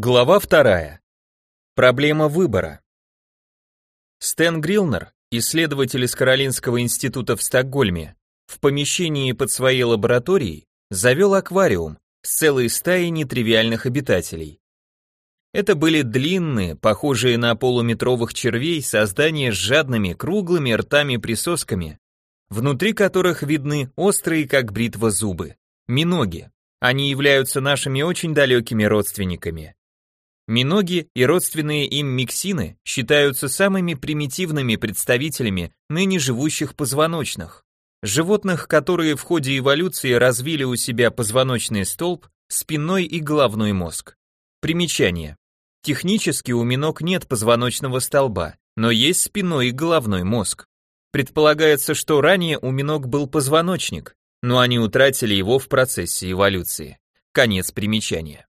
Глава вторая. Проблема выбора. Стэн Грилнер, исследователь из Каролинского института в Стокгольме, в помещении под своей лабораторией завел аквариум с целой стаей нетривиальных обитателей. Это были длинные, похожие на полуметровых червей, создания с жадными, круглыми ртами-присосками, внутри которых видны острые, как бритва, зубы, миноги. Они являются нашими очень далекими родственниками. Миноги и родственные им миксины считаются самыми примитивными представителями ныне живущих позвоночных. Животных, которые в ходе эволюции развили у себя позвоночный столб, спинной и головной мозг. Примечание. Технически у миног нет позвоночного столба, но есть спинной и головной мозг. Предполагается, что ранее у миног был позвоночник, но они утратили его в процессе эволюции. Конец примечания.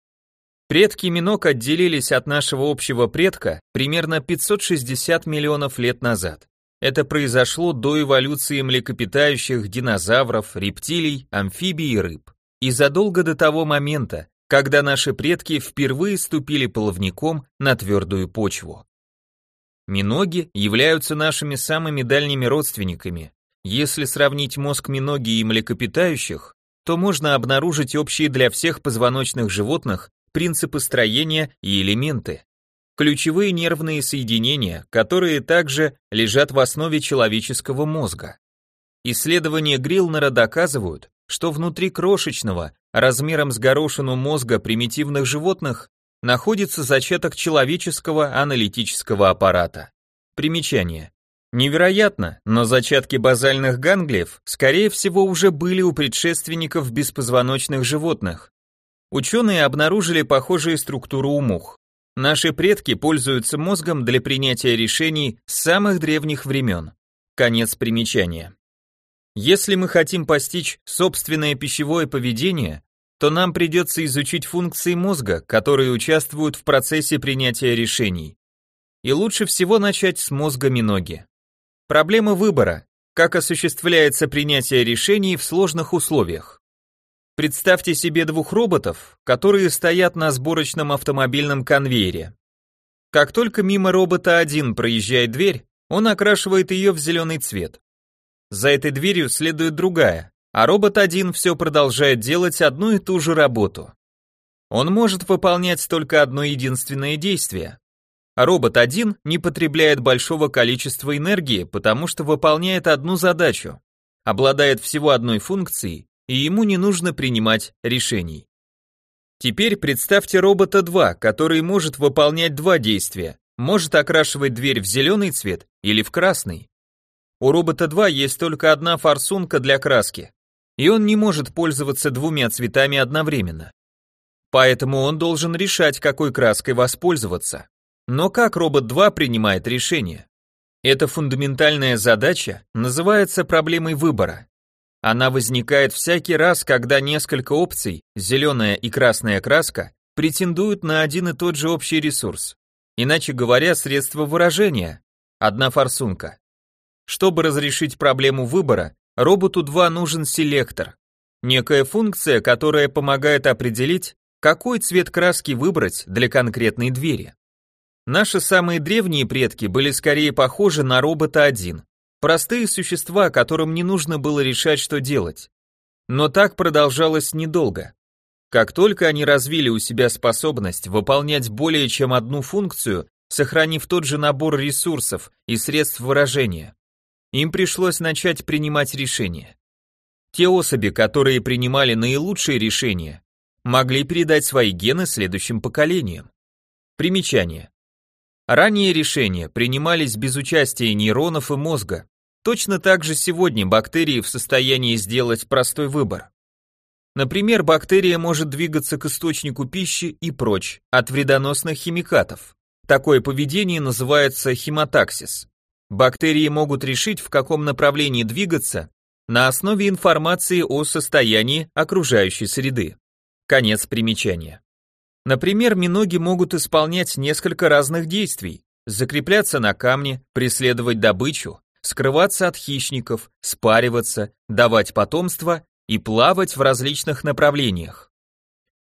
Предки Минок отделились от нашего общего предка примерно 560 миллионов лет назад. Это произошло до эволюции млекопитающих, динозавров, рептилий, амфибий и рыб. И задолго до того момента, когда наши предки впервые ступили половником на твердую почву. Миноги являются нашими самыми дальними родственниками. Если сравнить мозг миноги и млекопитающих, то можно обнаружить общие для всех позвоночных животных принципы строения и элементы. Ключевые нервные соединения, которые также лежат в основе человеческого мозга. Исследования Грилнера доказывают, что внутри крошечного, размером с горошину мозга примитивных животных, находится зачаток человеческого аналитического аппарата. Примечание. Невероятно, но зачатки базальных ганглиев, скорее всего, уже были у предшественников беспозвоночных животных, Ученые обнаружили похожие структуры у мух. Наши предки пользуются мозгом для принятия решений с самых древних времен. Конец примечания. Если мы хотим постичь собственное пищевое поведение, то нам придется изучить функции мозга, которые участвуют в процессе принятия решений. И лучше всего начать с мозга миноги. Проблема выбора. Как осуществляется принятие решений в сложных условиях. Представьте себе двух роботов, которые стоят на сборочном автомобильном конвейере. Как только мимо робота один проезжает дверь, он окрашивает ее в зеленый цвет. За этой дверью следует другая, а робот один все продолжает делать одну и ту же работу. Он может выполнять только одно единственное действие. робот один не потребляет большого количества энергии, потому что выполняет одну задачу, обладает всего одной функцией и ему не нужно принимать решений. Теперь представьте робота 2, который может выполнять два действия, может окрашивать дверь в зеленый цвет или в красный. У робота 2 есть только одна форсунка для краски, и он не может пользоваться двумя цветами одновременно. Поэтому он должен решать, какой краской воспользоваться. Но как робот 2 принимает решение? Эта фундаментальная задача называется проблемой выбора. Она возникает всякий раз, когда несколько опций, зеленая и красная краска, претендуют на один и тот же общий ресурс. Иначе говоря, средство выражения. Одна форсунка. Чтобы разрешить проблему выбора, роботу 2 нужен селектор. Некая функция, которая помогает определить, какой цвет краски выбрать для конкретной двери. Наши самые древние предки были скорее похожи на робота 1. Простые существа, которым не нужно было решать, что делать. Но так продолжалось недолго. Как только они развили у себя способность выполнять более чем одну функцию, сохранив тот же набор ресурсов и средств выражения, им пришлось начать принимать решения. Те особи, которые принимали наилучшие решения, могли передать свои гены следующим поколениям. Примечание. Ранние решения принимались без участия нейронов и мозга, Точно так же сегодня бактерии в состоянии сделать простой выбор. Например, бактерия может двигаться к источнику пищи и прочь от вредоносных химикатов. Такое поведение называется хемотаксис. Бактерии могут решить, в каком направлении двигаться на основе информации о состоянии окружающей среды. Конец примечания. Например, миноги могут исполнять несколько разных действий, закрепляться на камне, преследовать добычу, скрываться от хищников, спариваться, давать потомство и плавать в различных направлениях.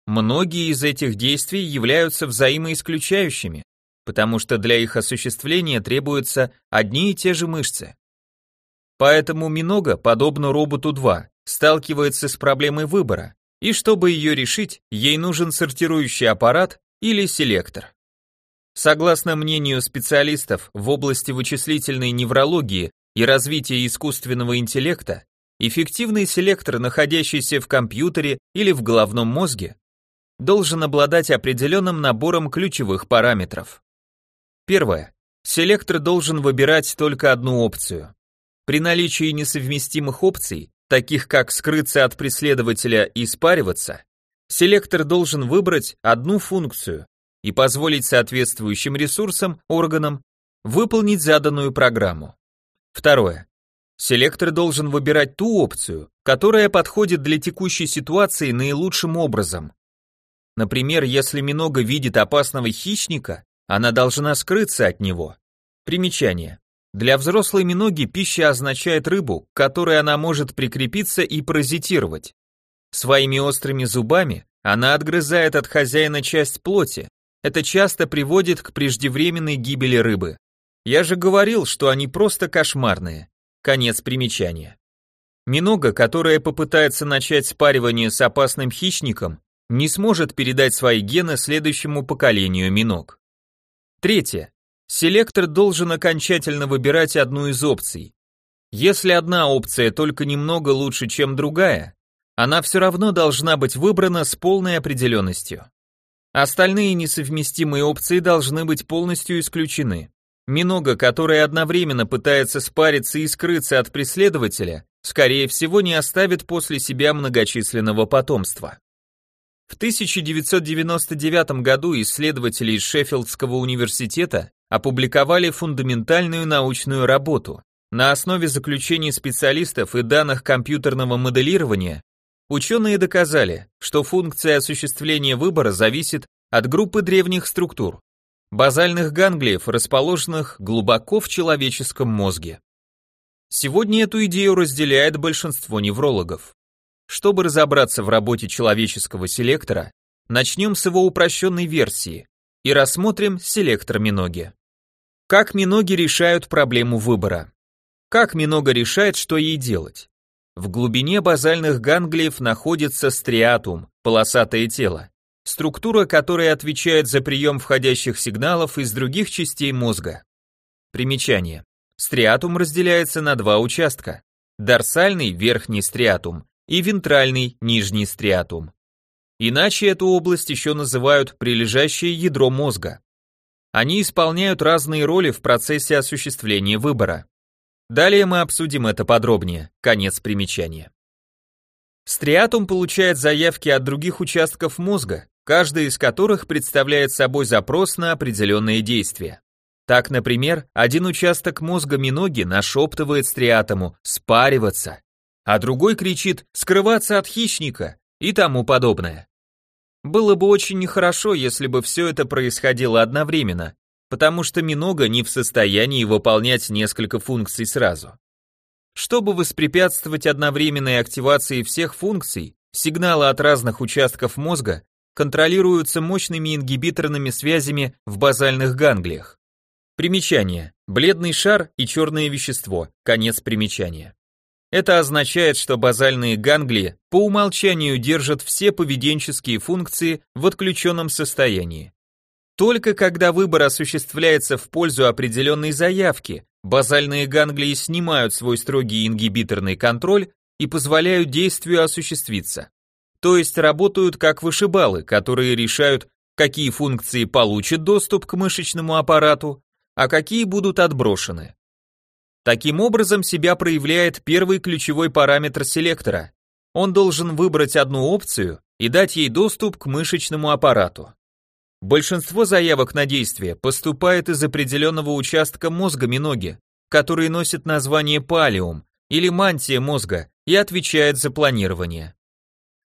многие из этих действий являются взаимоисключающими, потому что для их осуществления требуются одни и те же мышцы. Поэтому Минога, подобно роботу 2, сталкивается с проблемой выбора, и чтобы ее решить, ей нужен сортирующий аппарат или селектор. Согласно мнению специалистов в области вычислительной неврологии и развития искусственного интеллекта, эффективный селектор, находящийся в компьютере или в головном мозге, должен обладать определенным набором ключевых параметров. Первое. Селектор должен выбирать только одну опцию. При наличии несовместимых опций, таких как скрыться от преследователя и спариваться, селектор должен выбрать одну функцию и позволить соответствующим ресурсам, органам выполнить заданную программу. Второе. Селектор должен выбирать ту опцию, которая подходит для текущей ситуации наилучшим образом. Например, если Минога видит опасного хищника, она должна скрыться от него. Примечание. Для взрослой миноги пища означает рыбу, к которой она может прикрепиться и паразитировать. Своими острыми зубами она отгрызает от хозяина часть плоти. Это часто приводит к преждевременной гибели рыбы. Я же говорил, что они просто кошмарные. Конец примечания. Минога, которая попытается начать спаривание с опасным хищником, не сможет передать свои гены следующему поколению миног. Третье. Селектор должен окончательно выбирать одну из опций. Если одна опция только немного лучше, чем другая, она все равно должна быть выбрана с полной определенностью. Остальные несовместимые опции должны быть полностью исключены. Минога, которая одновременно пытается спариться и скрыться от преследователя, скорее всего не оставит после себя многочисленного потомства. В 1999 году исследователи из Шеффилдского университета опубликовали фундаментальную научную работу. На основе заключений специалистов и данных компьютерного моделирования ученые доказали, что функция осуществления выбора зависит от группы древних структур, базальных ганглиев, расположенных глубоко в человеческом мозге. Сегодня эту идею разделяет большинство неврологов. Чтобы разобраться в работе человеческого селектора, начнем с его упрощенной версии и рассмотрим селектор Миноги. Как Миноги решают проблему выбора? Как Минога решает, что ей делать? В глубине базальных ганглиев находится стриатум, полосатое тело, структура, которая отвечает за прием входящих сигналов из других частей мозга. Примечание. Стриатум разделяется на два участка. Дорсальный, верхний стриатум, и вентральный, нижний стриатум. Иначе эту область еще называют прилежащее ядро мозга. Они исполняют разные роли в процессе осуществления выбора. Далее мы обсудим это подробнее. Конец примечания. Стриатум получает заявки от других участков мозга, каждый из которых представляет собой запрос на определенные действия. Так, например, один участок мозга миноги нашептывает стриатому «спариваться», а другой кричит «скрываться от хищника» и тому подобное. Было бы очень нехорошо, если бы все это происходило одновременно, потому что Минога не в состоянии выполнять несколько функций сразу. Чтобы воспрепятствовать одновременной активации всех функций, сигналы от разных участков мозга контролируются мощными ингибиторными связями в базальных ганглиях. Примечание. Бледный шар и черное вещество. Конец примечания. Это означает, что базальные ганглии по умолчанию держат все поведенческие функции в отключенном состоянии. Только когда выбор осуществляется в пользу определенной заявки, базальные ганглии снимают свой строгий ингибиторный контроль и позволяют действию осуществиться. То есть работают как вышибалы, которые решают, какие функции получат доступ к мышечному аппарату, а какие будут отброшены. Таким образом себя проявляет первый ключевой параметр селектора. Он должен выбрать одну опцию и дать ей доступ к мышечному аппарату. Большинство заявок на действие поступает из определенного участка мозга миноги, который носит название палиум или мантия мозга и отвечает за планирование.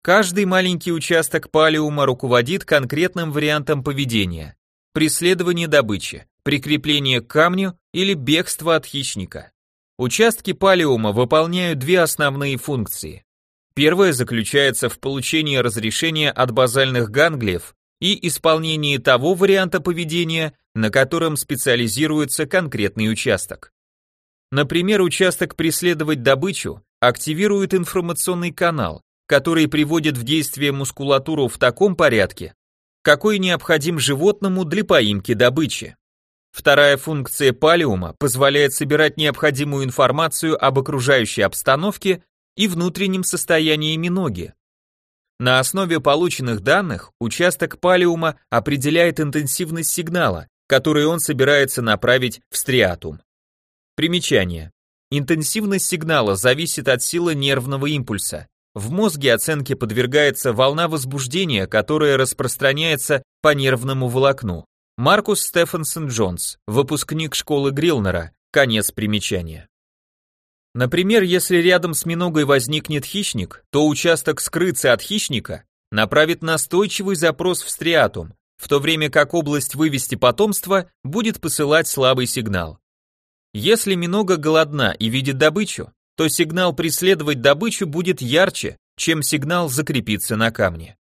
Каждый маленький участок палиума руководит конкретным вариантом поведения. Преследование добычи, прикрепление к камню или бегство от хищника. Участки палеума выполняют две основные функции. Первое заключается в получении разрешения от базальных ганглиев и исполнении того варианта поведения, на котором специализируется конкретный участок. Например, участок преследовать добычу активирует информационный канал, который приводит в действие мускулатуру в таком порядке, какой необходим животному для поимки добычи. Вторая функция палиума позволяет собирать необходимую информацию об окружающей обстановке и внутреннем состоянии миноги. На основе полученных данных участок палиума определяет интенсивность сигнала, который он собирается направить в стриатум. Примечание. Интенсивность сигнала зависит от силы нервного импульса. В мозге оценке подвергается волна возбуждения, которая распространяется по нервному волокну. Маркус Стефансон Джонс, выпускник школы Грилнера, конец примечания. Например, если рядом с миногой возникнет хищник, то участок скрыться от хищника направит настойчивый запрос в стриатум, в то время как область вывести потомство будет посылать слабый сигнал. Если минога голодна и видит добычу, то сигнал преследовать добычу будет ярче, чем сигнал закрепиться на камне.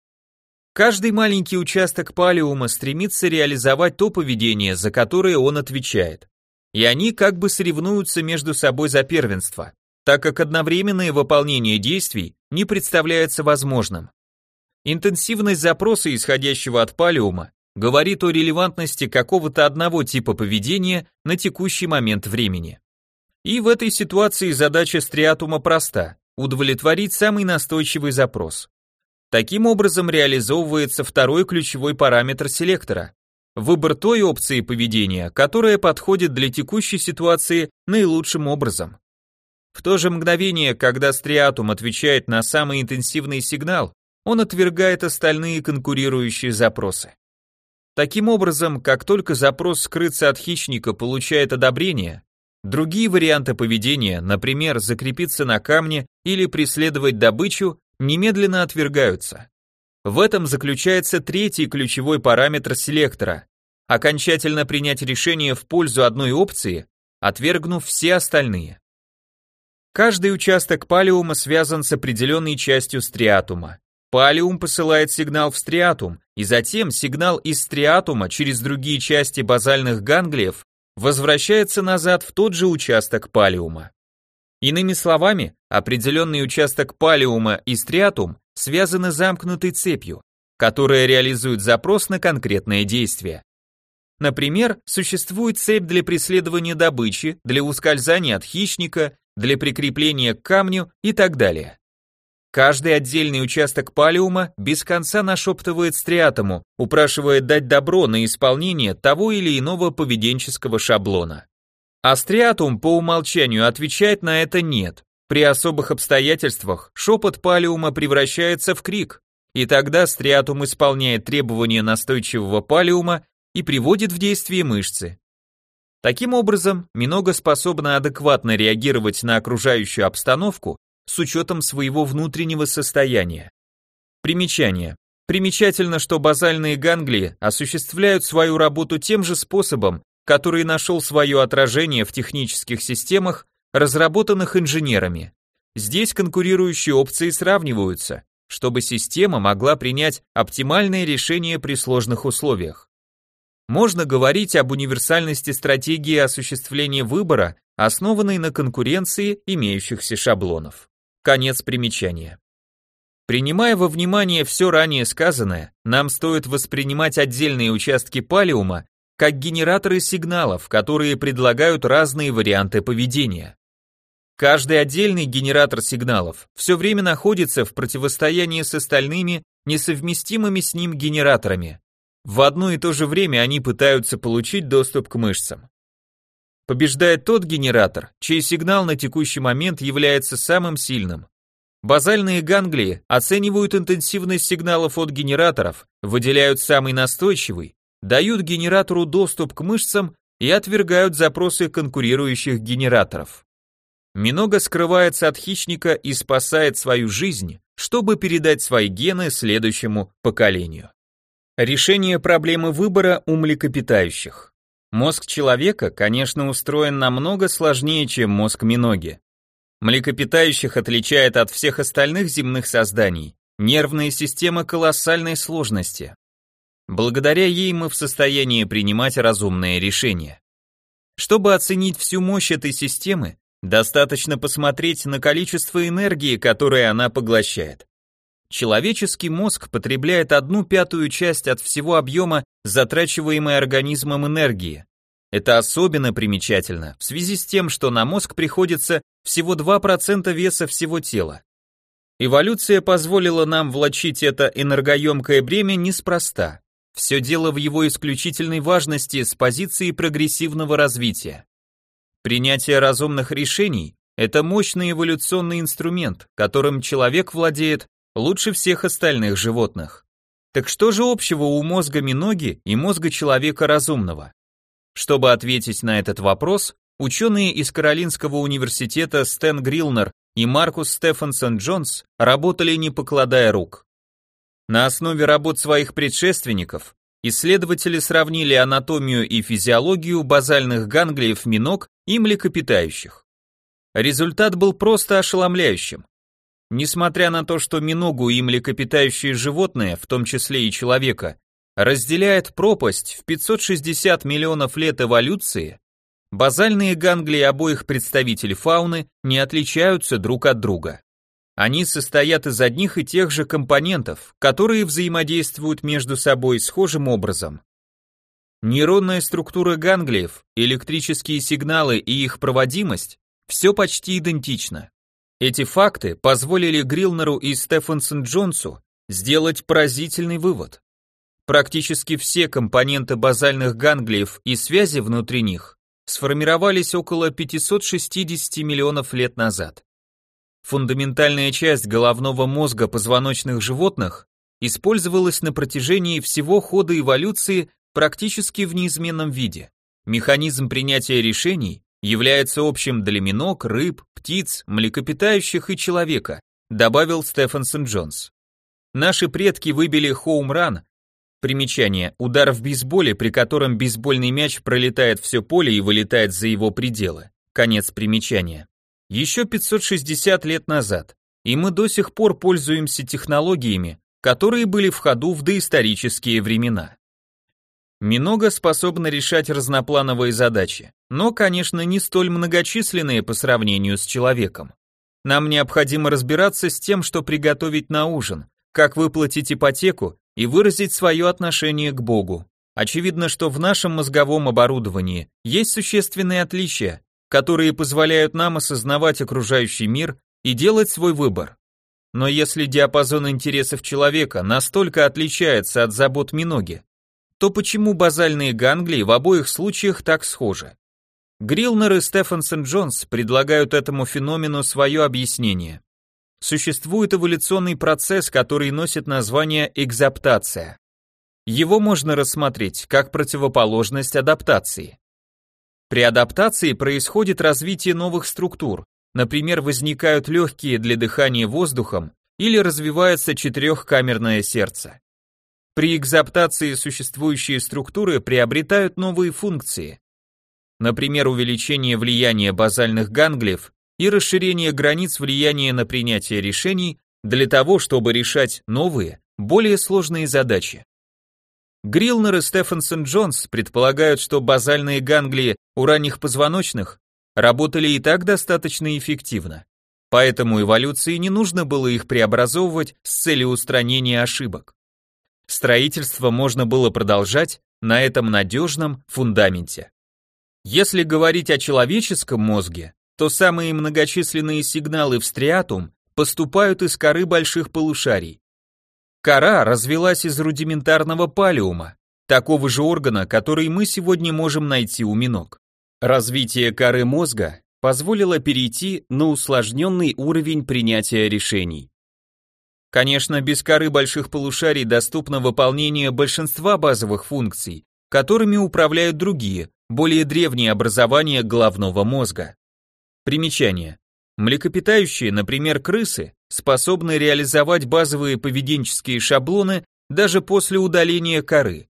Каждый маленький участок палеума стремится реализовать то поведение, за которое он отвечает. И они как бы соревнуются между собой за первенство, так как одновременное выполнение действий не представляется возможным. Интенсивность запроса, исходящего от палеума, говорит о релевантности какого-то одного типа поведения на текущий момент времени. И в этой ситуации задача стриатума проста – удовлетворить самый настойчивый запрос. Таким образом реализовывается второй ключевой параметр селектора – выбор той опции поведения, которая подходит для текущей ситуации наилучшим образом. В то же мгновение, когда стриатум отвечает на самый интенсивный сигнал, он отвергает остальные конкурирующие запросы. Таким образом, как только запрос скрыться от хищника получает одобрение, другие варианты поведения, например, закрепиться на камне или преследовать добычу, немедленно отвергаются. В этом заключается третий ключевой параметр селектора – окончательно принять решение в пользу одной опции, отвергнув все остальные. Каждый участок палеума связан с определенной частью стриатума. Палиум посылает сигнал в стриатум, и затем сигнал из стриатума через другие части базальных ганглиев возвращается назад в тот же участок палиума. Иными словами, определенный участок палиума и стриатум связаны замкнутой цепью, которая реализует запрос на конкретное действие. Например, существует цепь для преследования добычи, для ускользания от хищника, для прикрепления к камню и так далее. Каждый отдельный участок палеума без конца нашептывает стриатому, упрашивая дать добро на исполнение того или иного поведенческого шаблона. А стриатум по умолчанию отвечает на это «нет». При особых обстоятельствах шепот палеума превращается в крик, и тогда стриатум исполняет требования настойчивого палеума и приводит в действие мышцы. Таким образом, Минога способна адекватно реагировать на окружающую обстановку с учетом своего внутреннего состояния. Примечание. Примечательно, что базальные ганглии осуществляют свою работу тем же способом, который нашел свое отражение в технических системах, разработанных инженерами. Здесь конкурирующие опции сравниваются, чтобы система могла принять оптимальное решение при сложных условиях. Можно говорить об универсальности стратегии осуществления выбора, основанной на конкуренции имеющихся шаблонов. Конец примечания. Принимая во внимание все ранее сказанное, нам стоит воспринимать отдельные участки палеума как генераторы сигналов, которые предлагают разные варианты поведения. Каждый отдельный генератор сигналов все время находится в противостоянии с остальными несовместимыми с ним генераторами. В одно и то же время они пытаются получить доступ к мышцам. Побеждает тот генератор, чей сигнал на текущий момент является самым сильным. Базальные ганглии оценивают интенсивность сигналов от генераторов, выделяют самый настойчивый, дают генератору доступ к мышцам и отвергают запросы конкурирующих генераторов. Минога скрывается от хищника и спасает свою жизнь, чтобы передать свои гены следующему поколению. Решение проблемы выбора у млекопитающих. Мозг человека, конечно, устроен намного сложнее, чем мозг миноги. Млекопитающих отличает от всех остальных земных созданий нервная система колоссальной сложности. Благодаря ей мы в состоянии принимать разумные решения. Чтобы оценить всю мощь этой системы, достаточно посмотреть на количество энергии, которое она поглощает. Человеческий мозг потребляет одну пятую часть от всего объема затрачиваемой организмом энергии. Это особенно примечательно в связи с тем, что на мозг приходится всего 2% веса всего тела. Эволюция позволила нам влачить это энергоемкое бремя неспроста. Все дело в его исключительной важности с позиции прогрессивного развития. Принятие разумных решений – это мощный эволюционный инструмент, которым человек владеет лучше всех остальных животных. Так что же общего у мозга миноги и мозга человека разумного? Чтобы ответить на этот вопрос, ученые из Каролинского университета Стэн Грилнер и Маркус Стефансон Джонс работали не покладая рук. На основе работ своих предшественников исследователи сравнили анатомию и физиологию базальных ганглиев миног и млекопитающих. Результат был просто ошеломляющим. Несмотря на то, что миногу и млекопитающие животные, в том числе и человека, разделяет пропасть в 560 миллионов лет эволюции, базальные ганглии обоих представителей фауны не отличаются друг от друга. Они состоят из одних и тех же компонентов, которые взаимодействуют между собой схожим образом. Нейронная структура ганглиев, электрические сигналы и их проводимость – все почти идентично. Эти факты позволили Грилнеру и Стефансон Джонсу сделать поразительный вывод. Практически все компоненты базальных ганглиев и связи внутри них сформировались около 560 миллионов лет назад. Фундаментальная часть головного мозга позвоночных животных использовалась на протяжении всего хода эволюции практически в неизменном виде. Механизм принятия решений является общим для миног, рыб, птиц, млекопитающих и человека, добавил Стефансон Джонс. Наши предки выбили хоум-ран. Примечание. Удар в бейсболе, при котором бейсбольный мяч пролетает все поле и вылетает за его пределы. Конец примечания. Еще 560 лет назад. И мы до сих пор пользуемся технологиями, которые были в ходу в доисторические времена. Минога способна решать разноплановые задачи, но, конечно, не столь многочисленные по сравнению с человеком. Нам необходимо разбираться с тем, что приготовить на ужин, как выплатить ипотеку и выразить свое отношение к Богу. Очевидно, что в нашем мозговом оборудовании есть существенные отличия, которые позволяют нам осознавать окружающий мир и делать свой выбор. Но если диапазон интересов человека настолько отличается от забот Миноги, то почему базальные ганглии в обоих случаях так схожи? Грилнер и Стефансон Джонс предлагают этому феномену свое объяснение. Существует эволюционный процесс, который носит название экзаптация. Его можно рассмотреть как противоположность адаптации. При адаптации происходит развитие новых структур, например, возникают легкие для дыхания воздухом или развивается четырехкамерное сердце. При экзаптации существующие структуры приобретают новые функции. Например, увеличение влияния базальных ганглиев и расширение границ влияния на принятие решений для того, чтобы решать новые, более сложные задачи. Грилнер и Стефансон Джонс предполагают, что базальные ганглии у ранних позвоночных работали и так достаточно эффективно. Поэтому эволюции не нужно было их преобразовывать с целью устранения ошибок. Строительство можно было продолжать на этом надежном фундаменте. Если говорить о человеческом мозге, то самые многочисленные сигналы в стриатум поступают из коры больших полушарий. Кора развелась из рудиментарного палеума, такого же органа, который мы сегодня можем найти у миног. Развитие коры мозга позволило перейти на усложненный уровень принятия решений. Конечно, без коры больших полушарий доступно выполнение большинства базовых функций, которыми управляют другие, более древние образования головного мозга. Примечание. Млекопитающие, например, крысы, способны реализовать базовые поведенческие шаблоны даже после удаления коры.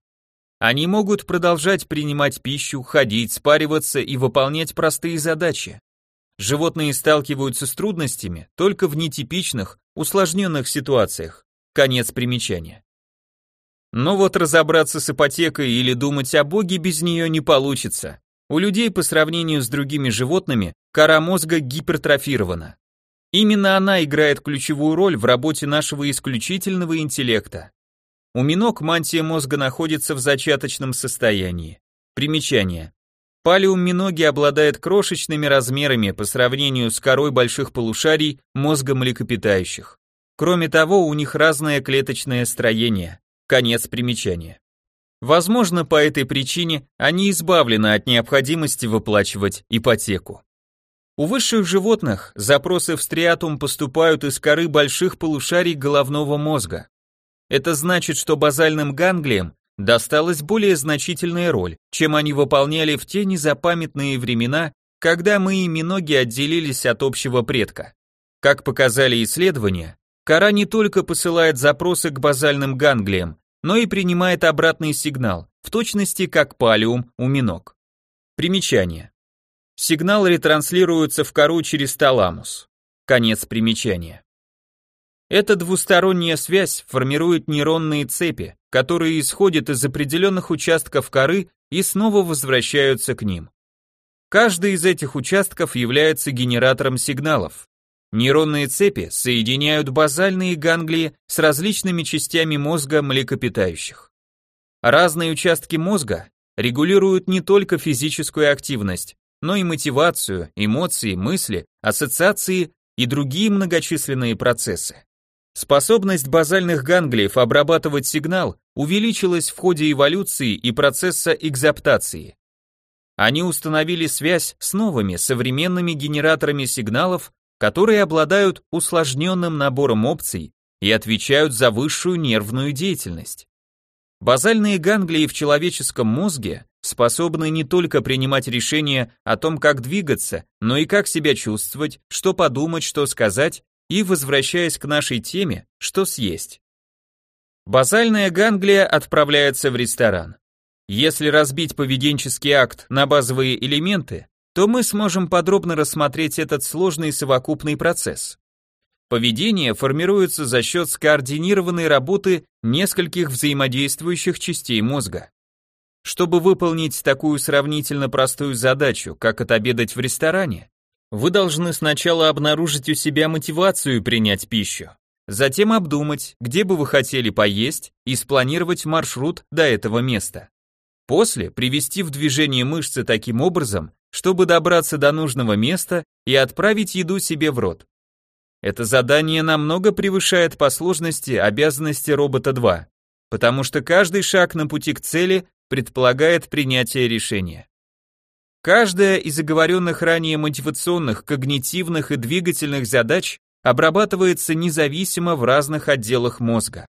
Они могут продолжать принимать пищу, ходить, спариваться и выполнять простые задачи. Животные сталкиваются с трудностями только в нетипичных, усложненных ситуациях. Конец примечания. Но вот разобраться с ипотекой или думать о Боге без нее не получится. У людей по сравнению с другими животными кора мозга гипертрофирована. Именно она играет ключевую роль в работе нашего исключительного интеллекта. У миног мантия мозга находится в зачаточном состоянии. Примечание. Палеум миноги обладает крошечными размерами по сравнению с корой больших полушарий мозга млекопитающих. Кроме того, у них разное клеточное строение. Конец примечания. Возможно, по этой причине они избавлены от необходимости выплачивать ипотеку. У высших животных запросы в стриатум поступают из коры больших полушарий головного мозга. Это значит, что базальным ганглиям досталась более значительная роль, чем они выполняли в те незапамятные времена, когда мы и миноги отделились от общего предка. Как показали исследования, кора не только посылает запросы к базальным ганглиям, но и принимает обратный сигнал, в точности как палиум у миног. Примечание. Сигнал ретранслируется в кору через таламус. Конец примечания. Эта двусторонняя связь формирует нейронные цепи, которые исходят из определенных участков коры и снова возвращаются к ним. Каждый из этих участков является генератором сигналов. Нейронные цепи соединяют базальные ганглии с различными частями мозга млекопитающих. Разные участки мозга регулируют не только физическую активность, но и мотивацию, эмоции, мысли, ассоциации и другие многочисленные процессы. Способность базальных ганглиев обрабатывать сигнал увеличилась в ходе эволюции и процесса экзаптации. Они установили связь с новыми современными генераторами сигналов, которые обладают усложненным набором опций и отвечают за высшую нервную деятельность. Базальные ганглии в человеческом мозге способны не только принимать решения о том, как двигаться, но и как себя чувствовать, что подумать, что сказать и возвращаясь к нашей теме, что съесть. Базальная ганглия отправляется в ресторан. Если разбить поведенческий акт на базовые элементы, то мы сможем подробно рассмотреть этот сложный совокупный процесс. Поведение формируется за счет скоординированной работы нескольких взаимодействующих частей мозга. Чтобы выполнить такую сравнительно простую задачу, как отобедать в ресторане, вы должны сначала обнаружить у себя мотивацию принять пищу, затем обдумать, где бы вы хотели поесть и спланировать маршрут до этого места. После привести в движение мышцы таким образом, чтобы добраться до нужного места и отправить еду себе в рот. Это задание намного превышает по сложности обязанности робота 2, потому что каждый шаг на пути к цели предполагает принятие решения. Каждая из оговоренных ранее мотивационных, когнитивных и двигательных задач обрабатывается независимо в разных отделах мозга.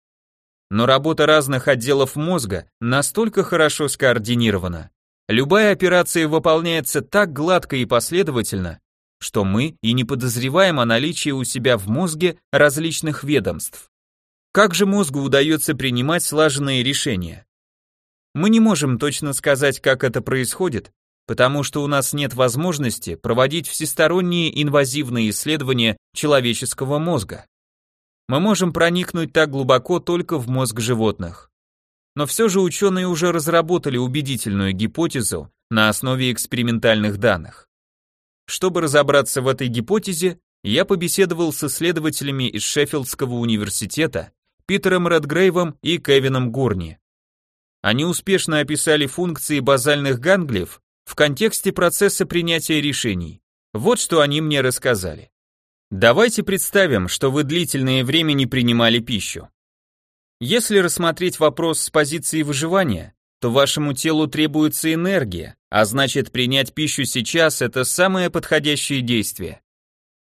Но работа разных отделов мозга настолько хорошо скоординирована, любая операция выполняется так гладко и последовательно, что мы и не подозреваем о наличии у себя в мозге различных ведомств. Как же мозгу удается принимать слаженные решения? Мы не можем точно сказать, как это происходит, потому что у нас нет возможности проводить всесторонние инвазивные исследования человеческого мозга. Мы можем проникнуть так глубоко только в мозг животных. Но все же ученые уже разработали убедительную гипотезу на основе экспериментальных данных. Чтобы разобраться в этой гипотезе, я побеседовал с исследователями из Шеффилдского университета Питером Редгрейвом и Кевином Гурни. Они успешно описали функции базальных ганглиев в контексте процесса принятия решений. Вот что они мне рассказали. Давайте представим, что вы длительное время не принимали пищу. Если рассмотреть вопрос с позиции выживания, то вашему телу требуется энергия, а значит принять пищу сейчас – это самое подходящее действие.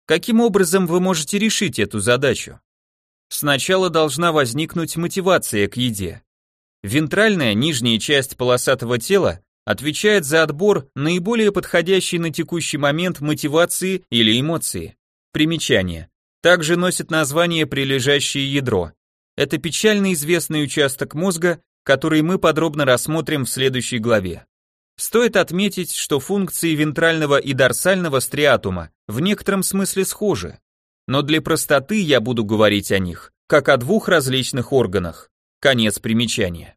Каким образом вы можете решить эту задачу? Сначала должна возникнуть мотивация к еде. Вентральная нижняя часть полосатого тела отвечает за отбор наиболее подходящей на текущий момент мотивации или эмоции. Примечание. Также носит название прилежащее ядро. Это печально известный участок мозга, который мы подробно рассмотрим в следующей главе. Стоит отметить, что функции вентрального и дорсального стриатума в некотором смысле схожи, но для простоты я буду говорить о них, как о двух различных органах. Конец примечания.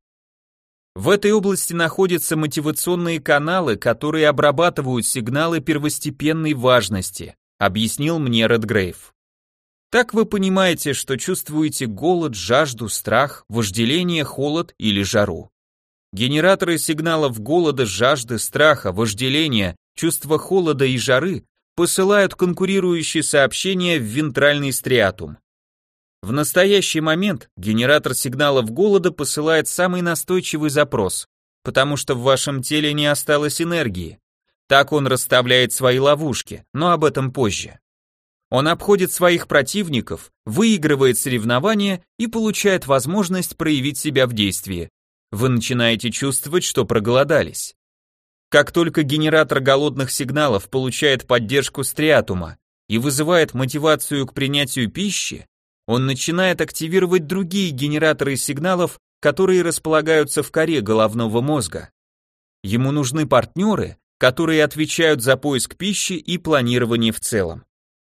В этой области находятся мотивационные каналы, которые обрабатывают сигналы первостепенной важности, объяснил мне Редгрейв. Так вы понимаете, что чувствуете голод, жажду, страх, вожделение, холод или жару. Генераторы сигналов голода, жажды, страха, вожделения, чувства холода и жары посылают конкурирующие сообщения в вентральный стриатум. В настоящий момент генератор сигналов голода посылает самый настойчивый запрос, потому что в вашем теле не осталось энергии. Так он расставляет свои ловушки, но об этом позже. Он обходит своих противников, выигрывает соревнования и получает возможность проявить себя в действии. Вы начинаете чувствовать, что проголодались. Как только генератор голодных сигналов получает поддержку стриатума и вызывает мотивацию к принятию пищи, он начинает активировать другие генераторы сигналов, которые располагаются в коре головного мозга. Ему нужны партнеры, которые отвечают за поиск пищи и планирование в целом.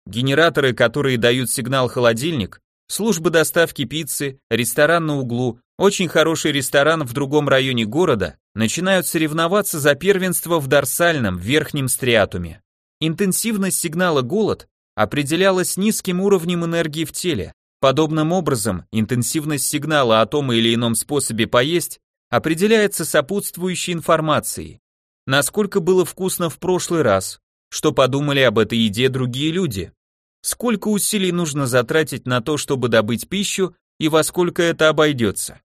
Генераторы, которые дают сигнал холодильник, служба доставки пиццы, ресторан на углу, очень хороший ресторан в другом районе города начинают соревноваться за первенство в дорсальном верхнем стриатуме. Интенсивность сигнала голод определялась низким уровнем энергии в теле, Подобным образом, интенсивность сигнала о том или ином способе поесть определяется сопутствующей информацией. Насколько было вкусно в прошлый раз, что подумали об этой еде другие люди, сколько усилий нужно затратить на то, чтобы добыть пищу и во сколько это обойдется.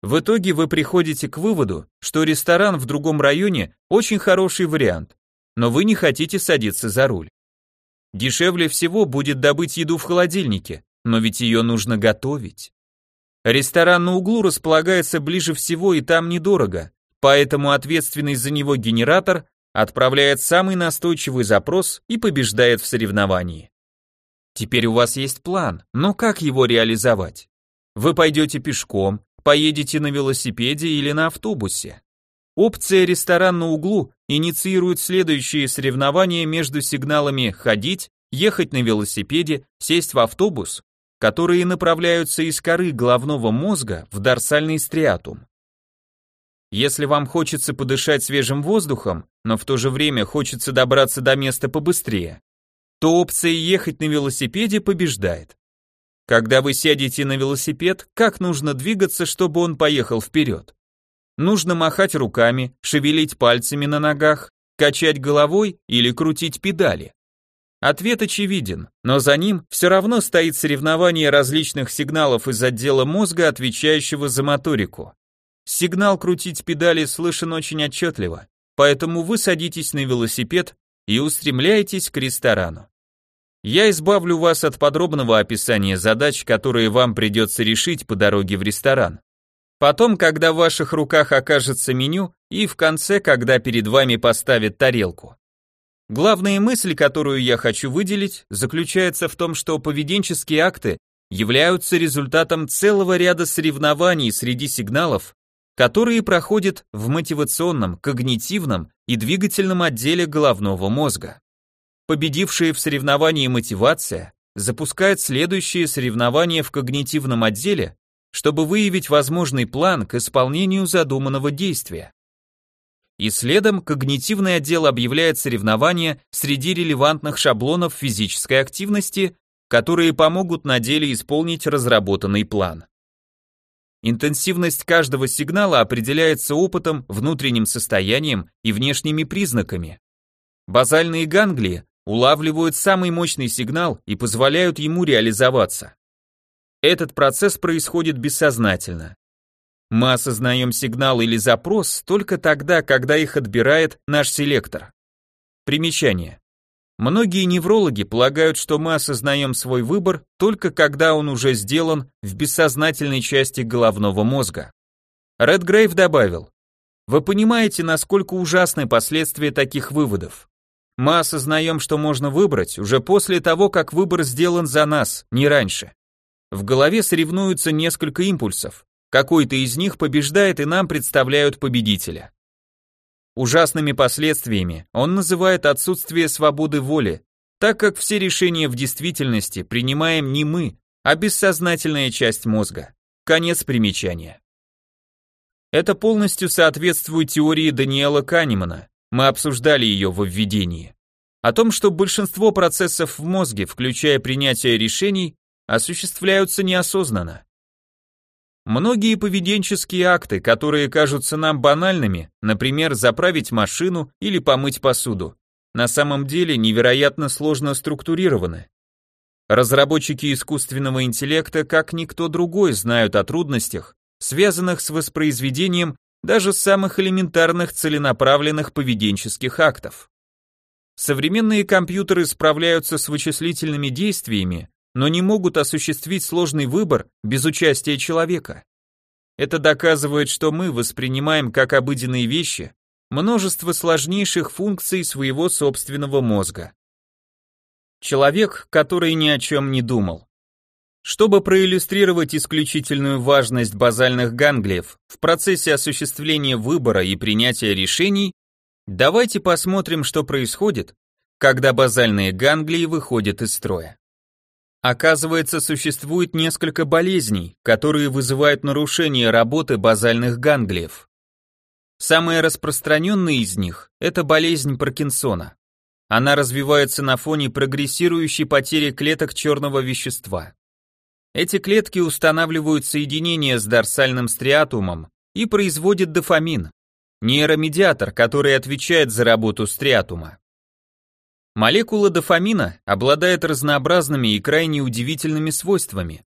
В итоге вы приходите к выводу, что ресторан в другом районе очень хороший вариант, но вы не хотите садиться за руль. Дешевле всего будет добыть еду в холодильнике, но ведь ее нужно готовить. Ресторан на углу располагается ближе всего и там недорого, поэтому ответственный за него генератор отправляет самый настойчивый запрос и побеждает в соревновании. Теперь у вас есть план, но как его реализовать? Вы пойдете пешком, поедете на велосипеде или на автобусе. Опция «Ресторан на углу» инициирует следующие соревнования между сигналами «ходить», «ехать на велосипеде», «сесть в автобус» которые направляются из коры головного мозга в дорсальный стриатум. Если вам хочется подышать свежим воздухом, но в то же время хочется добраться до места побыстрее, то опция ехать на велосипеде побеждает. Когда вы сядете на велосипед, как нужно двигаться, чтобы он поехал вперед? Нужно махать руками, шевелить пальцами на ногах, качать головой или крутить педали. Ответ очевиден, но за ним все равно стоит соревнование различных сигналов из отдела мозга, отвечающего за моторику. Сигнал крутить педали слышен очень отчетливо, поэтому вы садитесь на велосипед и устремляетесь к ресторану. Я избавлю вас от подробного описания задач, которые вам придется решить по дороге в ресторан. Потом, когда в ваших руках окажется меню, и в конце, когда перед вами поставят тарелку. Главная мысль, которую я хочу выделить, заключается в том, что поведенческие акты являются результатом целого ряда соревнований среди сигналов, которые проходят в мотивационном, когнитивном и двигательном отделе головного мозга. Победившая в соревновании мотивация запускает следующее соревнование в когнитивном отделе, чтобы выявить возможный план к исполнению задуманного действия и следом когнитивный отдел объявляет соревнования среди релевантных шаблонов физической активности, которые помогут на деле исполнить разработанный план. Интенсивность каждого сигнала определяется опытом, внутренним состоянием и внешними признаками. Базальные ганглии улавливают самый мощный сигнал и позволяют ему реализоваться. Этот процесс происходит бессознательно. Мы осознаем сигнал или запрос только тогда, когда их отбирает наш селектор. Примечание. Многие неврологи полагают, что мы осознаем свой выбор только когда он уже сделан в бессознательной части головного мозга. Редгрейв добавил, вы понимаете, насколько ужасны последствия таких выводов. Мы осознаем, что можно выбрать уже после того, как выбор сделан за нас, не раньше. В голове соревнуются несколько импульсов. Какой-то из них побеждает и нам представляют победителя. Ужасными последствиями он называет отсутствие свободы воли, так как все решения в действительности принимаем не мы, а бессознательная часть мозга. Конец примечания. Это полностью соответствует теории Даниэла Канемана, мы обсуждали ее во введении. О том, что большинство процессов в мозге, включая принятие решений, осуществляются неосознанно. Многие поведенческие акты, которые кажутся нам банальными, например, заправить машину или помыть посуду, на самом деле невероятно сложно структурированы. Разработчики искусственного интеллекта, как никто другой, знают о трудностях, связанных с воспроизведением даже самых элементарных целенаправленных поведенческих актов. Современные компьютеры справляются с вычислительными действиями, но не могут осуществить сложный выбор без участия человека. Это доказывает, что мы воспринимаем как обыденные вещи множество сложнейших функций своего собственного мозга. Человек, который ни о чем не думал. Чтобы проиллюстрировать исключительную важность базальных ганглиев в процессе осуществления выбора и принятия решений, давайте посмотрим, что происходит, когда базальные ганглии выходят из строя. Оказывается, существует несколько болезней, которые вызывают нарушение работы базальных ганглиев. Самая распространенная из них – это болезнь Паркинсона. Она развивается на фоне прогрессирующей потери клеток черного вещества. Эти клетки устанавливают соединение с дорсальным стриатумом и производят дофамин, нейромедиатор, который отвечает за работу стриатума. Молекула дофамина обладает разнообразными и крайне удивительными свойствами,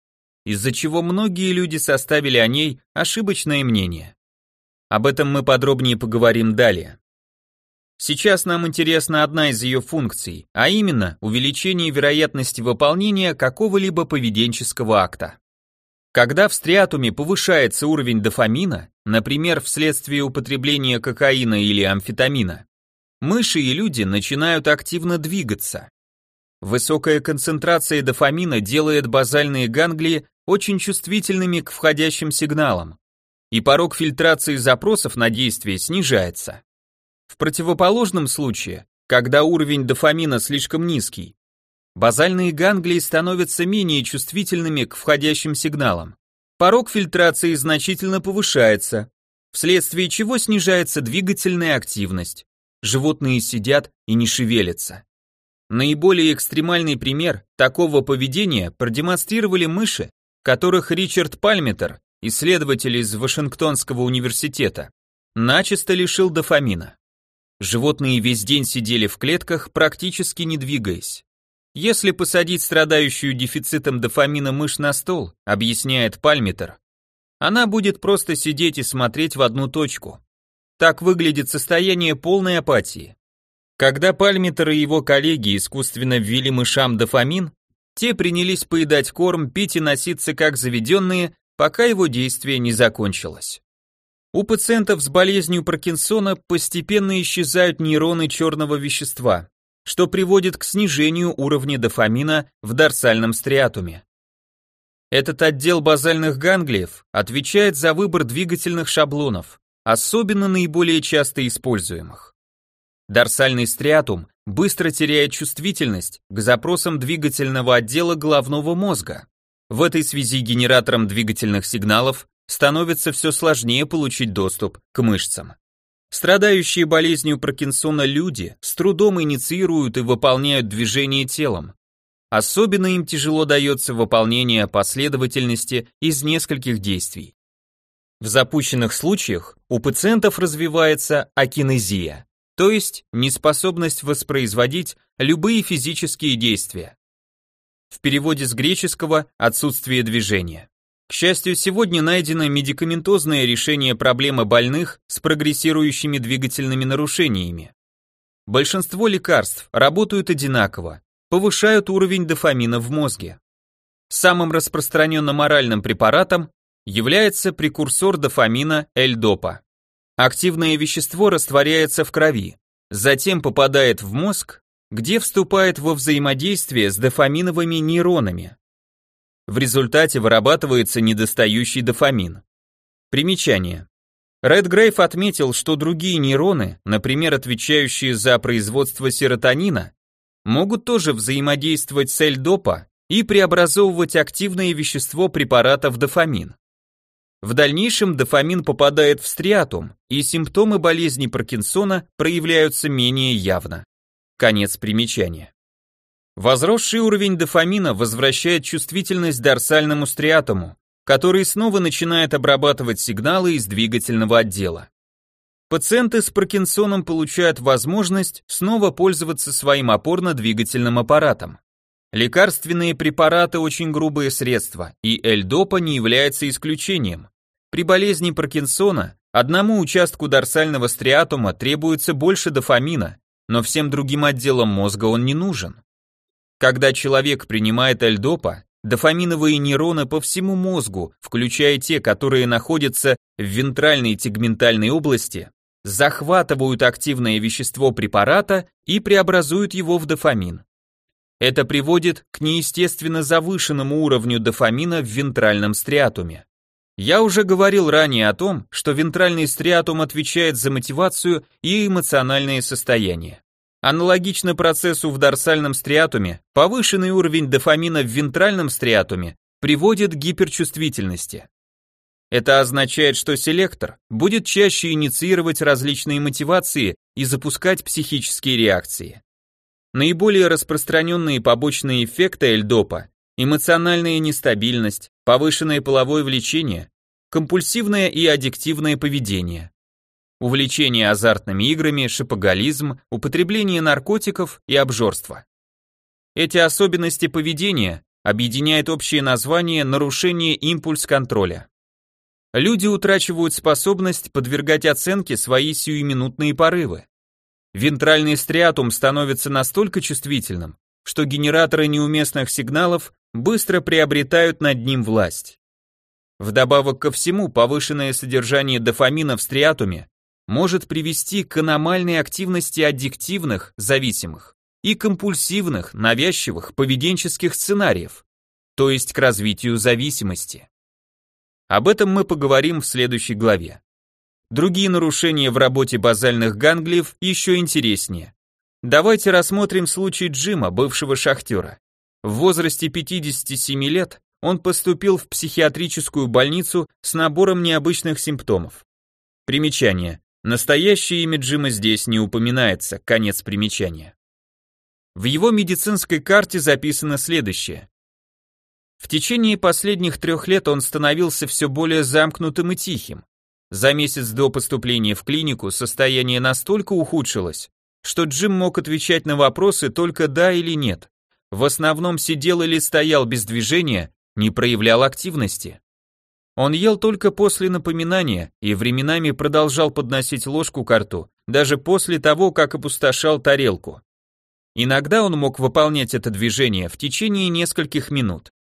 из-за чего многие люди составили о ней ошибочное мнение. Об этом мы подробнее поговорим далее. Сейчас нам интересна одна из ее функций, а именно увеличение вероятности выполнения какого-либо поведенческого акта. Когда в стриатуме повышается уровень дофамина, например, вследствие употребления кокаина или амфетамина, мыши и люди начинают активно двигаться. Высокая концентрация дофамина делает базальные ганглии очень чувствительными к входящим сигналам, и порог фильтрации запросов на действие снижается. В противоположном случае, когда уровень дофамина слишком низкий, базальные ганглии становятся менее чувствительными к входящим сигналам. Порог фильтрации значительно повышается, вследствие чего снижается двигательная активность животные сидят и не шевелятся. Наиболее экстремальный пример такого поведения продемонстрировали мыши, которых Ричард Пальметер, исследователь из Вашингтонского университета, начисто лишил дофамина. Животные весь день сидели в клетках, практически не двигаясь. Если посадить страдающую дефицитом дофамина мышь на стол, объясняет Пальметер, она будет просто сидеть и смотреть в одну точку. Так выглядит состояние полной апатии. Когда Пальмитер и его коллеги искусственно ввели мышам дофамин, те принялись поедать корм, пить и носиться как заведенные, пока его действие не закончилось. У пациентов с болезнью Паркинсона постепенно исчезают нейроны черного вещества, что приводит к снижению уровня дофамина в дорсальном стриатуме. Этот отдел базальных ганглиев отвечает за выбор двигательных шаблонов, особенно наиболее часто используемых. Дорсальный стриатум быстро теряет чувствительность к запросам двигательного отдела головного мозга. В этой связи генератором двигательных сигналов становится все сложнее получить доступ к мышцам. Страдающие болезнью Паркинсона люди с трудом инициируют и выполняют движение телом. Особенно им тяжело дается выполнение последовательности из нескольких действий. В запущенных случаях у пациентов развивается акинезия, то есть неспособность воспроизводить любые физические действия. В переводе с греческого «отсутствие движения». К счастью, сегодня найдено медикаментозное решение проблемы больных с прогрессирующими двигательными нарушениями. Большинство лекарств работают одинаково, повышают уровень дофамина в мозге. Самым распространенным оральным препаратом является прекурсор дофамина L-допа. Активное вещество растворяется в крови, затем попадает в мозг, где вступает во взаимодействие с дофаминовыми нейронами. В результате вырабатывается недостающий дофамин. Примечание. Редгрейв отметил, что другие нейроны, например, отвечающие за производство серотонина, могут тоже взаимодействовать с L-допа и преобразовывать активное вещество препарата в дофамин. В дальнейшем дофамин попадает в стриатум, и симптомы болезни Паркинсона проявляются менее явно. Конец примечания. Возросший уровень дофамина возвращает чувствительность дорсальному стриатуму, который снова начинает обрабатывать сигналы из двигательного отдела. Пациенты с Паркинсоном получают возможность снова пользоваться своим опорно-двигательным аппаратом. Лекарственные препараты очень грубые средства, и L-допа не является исключением. При болезни Паркинсона одному участку дорсального стриатума требуется больше дофамина, но всем другим отделам мозга он не нужен. Когда человек принимает L-допа, Дофаминовые нейроны по всему мозгу, включая те, которые находятся в вентральной тегментальной области, захватывают активное вещество препарата и преобразуют его в дофамин. Это приводит к неестественно завышенному уровню дофамина в вентральном стриатуме. Я уже говорил ранее о том, что вентральный стриатум отвечает за мотивацию и эмоциональное состояние. Аналогично процессу в дорсальном стриатуме, повышенный уровень дофамина в вентральном стриатуме приводит к гиперчувствительности. Это означает, что селектор будет чаще инициировать различные мотивации и запускать психические реакции. Наиболее распространенные побочные эффекты эльдопа – эмоциональная нестабильность, повышенное половое влечение, компульсивное и аддиктивное поведение увлечение азартными играми, шопоголизм, употребление наркотиков и обжорство. Эти особенности поведения объединяет общее название нарушение импульс-контроля. Люди утрачивают способность подвергать оценке свои сиюминутные порывы. Вентральный стриатум становится настолько чувствительным, что генераторы неуместных сигналов быстро приобретают над ним власть. Вдобавок ко всему, повышенное содержание дофамина в стриатуме может привести к аномальной активности аддиктивных, зависимых, и компульсивных, навязчивых поведенческих сценариев, то есть к развитию зависимости. Об этом мы поговорим в следующей главе. Другие нарушения в работе базальных ганглиев еще интереснее. Давайте рассмотрим случай Джима, бывшего шахтера. В возрасте 57 лет он поступил в психиатрическую больницу с набором необычных симптомов. Примечание. Настоящее имя Джима здесь не упоминается, конец примечания. В его медицинской карте записано следующее. В течение последних трех лет он становился все более замкнутым и тихим. За месяц до поступления в клинику состояние настолько ухудшилось, что Джим мог отвечать на вопросы только да или нет. В основном сидел или стоял без движения, не проявлял активности. Он ел только после напоминания и временами продолжал подносить ложку к рту, даже после того, как опустошал тарелку. Иногда он мог выполнять это движение в течение нескольких минут.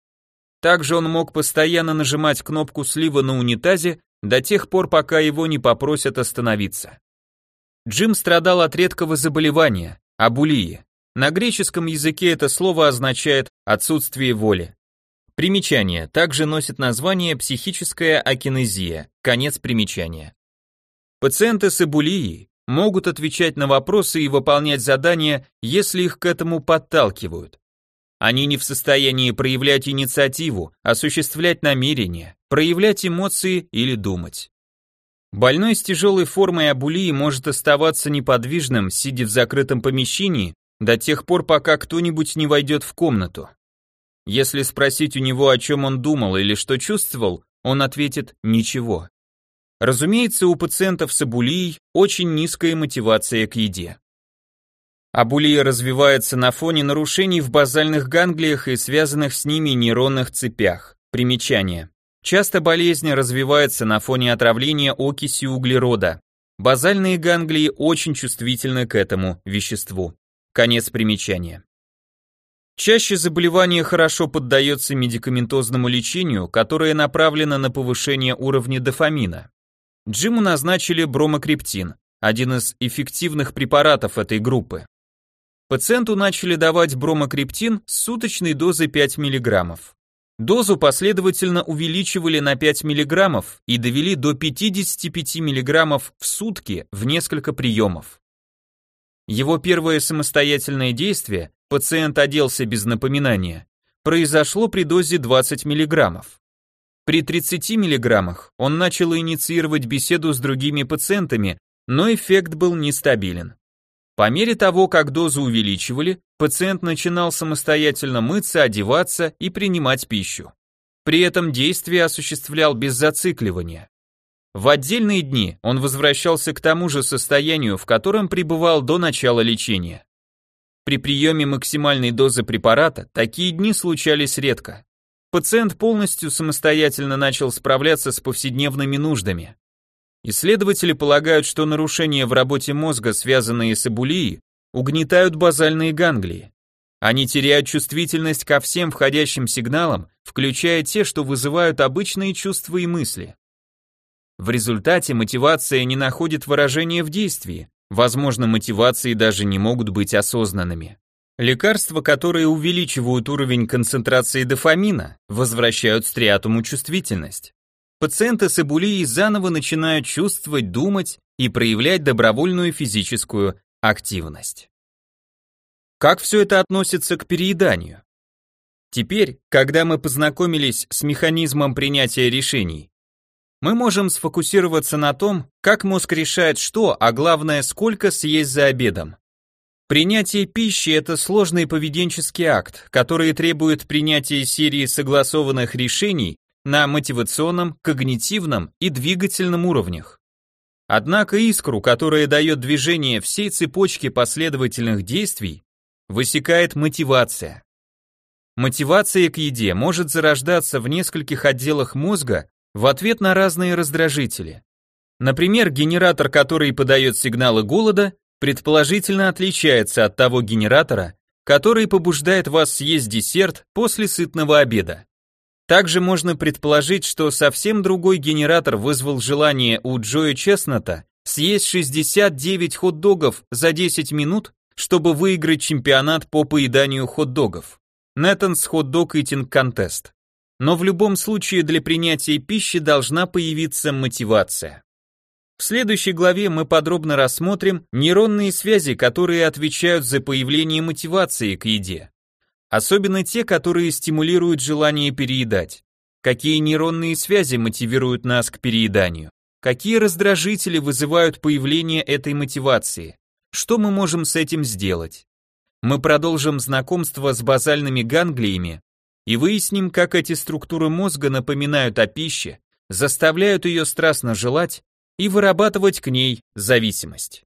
Также он мог постоянно нажимать кнопку слива на унитазе до тех пор, пока его не попросят остановиться. Джим страдал от редкого заболевания – абулии. На греческом языке это слово означает «отсутствие воли». Примечание. Также носит название психическая акинезия. Конец примечания. Пациенты с эбулией могут отвечать на вопросы и выполнять задания, если их к этому подталкивают. Они не в состоянии проявлять инициативу, осуществлять намерения, проявлять эмоции или думать. Больной с тяжелой формой абулии может оставаться неподвижным, сидя в закрытом помещении, до тех пор, пока кто-нибудь не войдет в комнату. Если спросить у него, о чем он думал или что чувствовал, он ответит «ничего». Разумеется, у пациентов с абулией очень низкая мотивация к еде. Абулия развивается на фоне нарушений в базальных ганглиях и связанных с ними нейронных цепях. Примечание. Часто болезнь развивается на фоне отравления окисью углерода. Базальные ганглии очень чувствительны к этому веществу. Конец примечания. Чаще заболевание хорошо поддается медикаментозному лечению, которое направлено на повышение уровня дофамина. Джиму назначили бромокриптин, один из эффективных препаратов этой группы. Пациенту начали давать бромокриптин с суточной дозой 5 мг. Дозу последовательно увеличивали на 5 мг и довели до 55 мг в сутки в несколько приемов. Его первое самостоятельное действие, пациент оделся без напоминания, произошло при дозе 20 мг. При 30 мг он начал инициировать беседу с другими пациентами, но эффект был нестабилен. По мере того, как дозу увеличивали, пациент начинал самостоятельно мыться, одеваться и принимать пищу. При этом действие осуществлял без зацикливания. В отдельные дни он возвращался к тому же состоянию, в котором пребывал до начала лечения. При приеме максимальной дозы препарата такие дни случались редко. Пациент полностью самостоятельно начал справляться с повседневными нуждами. Исследователи полагают, что нарушения в работе мозга, связанные с эбулией, угнетают базальные ганглии. Они теряют чувствительность ко всем входящим сигналам, включая те, что вызывают обычные чувства и мысли. В результате мотивация не находит выражения в действии, возможно, мотивации даже не могут быть осознанными. Лекарства, которые увеличивают уровень концентрации дофамина, возвращают стриатуму чувствительность пациенты с эбулией заново начинают чувствовать, думать и проявлять добровольную физическую активность. Как все это относится к перееданию? Теперь, когда мы познакомились с механизмом принятия решений, мы можем сфокусироваться на том, как мозг решает что, а главное, сколько съесть за обедом. Принятие пищи – это сложный поведенческий акт, который требует принятия серии согласованных решений на мотивационном, когнитивном и двигательном уровнях. Однако искру, которая дает движение всей цепочке последовательных действий, высекает мотивация. Мотивация к еде может зарождаться в нескольких отделах мозга в ответ на разные раздражители. Например, генератор, который подает сигналы голода, предположительно отличается от того генератора, который побуждает вас съесть десерт после сытного обеда. Также можно предположить, что совсем другой генератор вызвал желание у Джоя Честнота съесть 69 хот-догов за 10 минут, чтобы выиграть чемпионат по поеданию хот-догов. Неттонс хот-дог eating contest. Но в любом случае для принятия пищи должна появиться мотивация. В следующей главе мы подробно рассмотрим нейронные связи, которые отвечают за появление мотивации к еде. Особенно те, которые стимулируют желание переедать. Какие нейронные связи мотивируют нас к перееданию? Какие раздражители вызывают появление этой мотивации? Что мы можем с этим сделать? Мы продолжим знакомство с базальными ганглиями и выясним, как эти структуры мозга напоминают о пище, заставляют ее страстно желать и вырабатывать к ней зависимость.